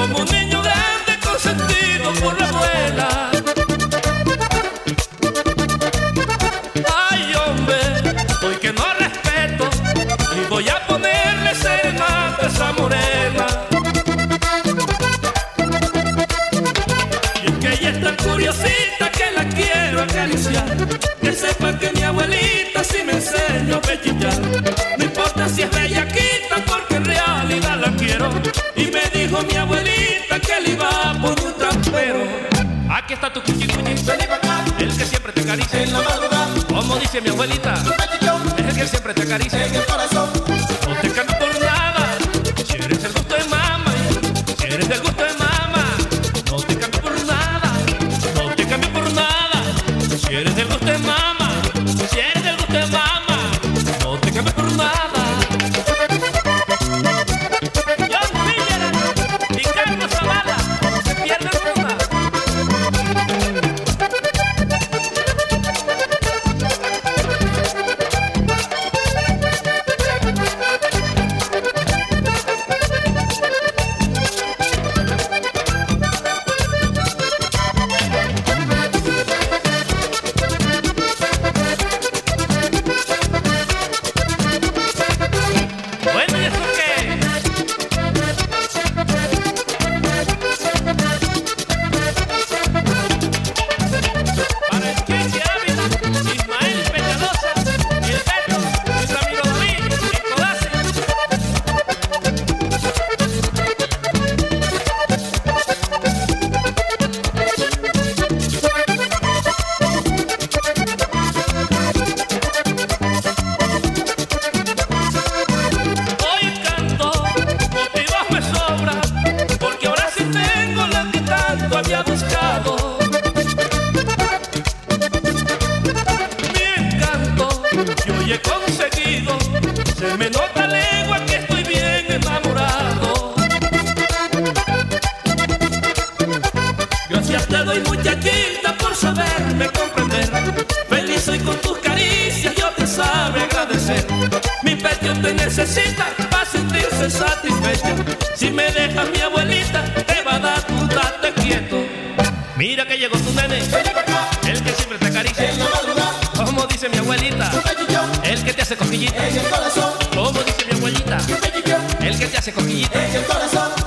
como un niño grande consentido por la abuela. Ay, hombre, hoy que no Y me dijo mi abuelita que le iba por un trampero. Aquí está tu cuchi cuchi, el que siempre te acaricia en la madrugada. Como dice mi abuelita, es el que siempre te acaricia en el corazón. No te cambio por nada, si eres el gusto de mamá, si eres del gusto de mamá. No te cambio por nada, no te cambio por nada. Si eres del buscado. Mi encanto, yo he conseguido, se me nota lengua que estoy bien enamorado. Gracias te doy muchachita por saberme comprender. Feliz soy con tus caricias, yo te sabe agradecer. Mi pecho te necesita para sentirse satisfecho. Si me dejas mi abuelita, siempre te acaricia. Como dice mi abuelita, el que te hace cosquillita. Como dice mi abuelita, el que te hace cosquillita. Cambio por nada.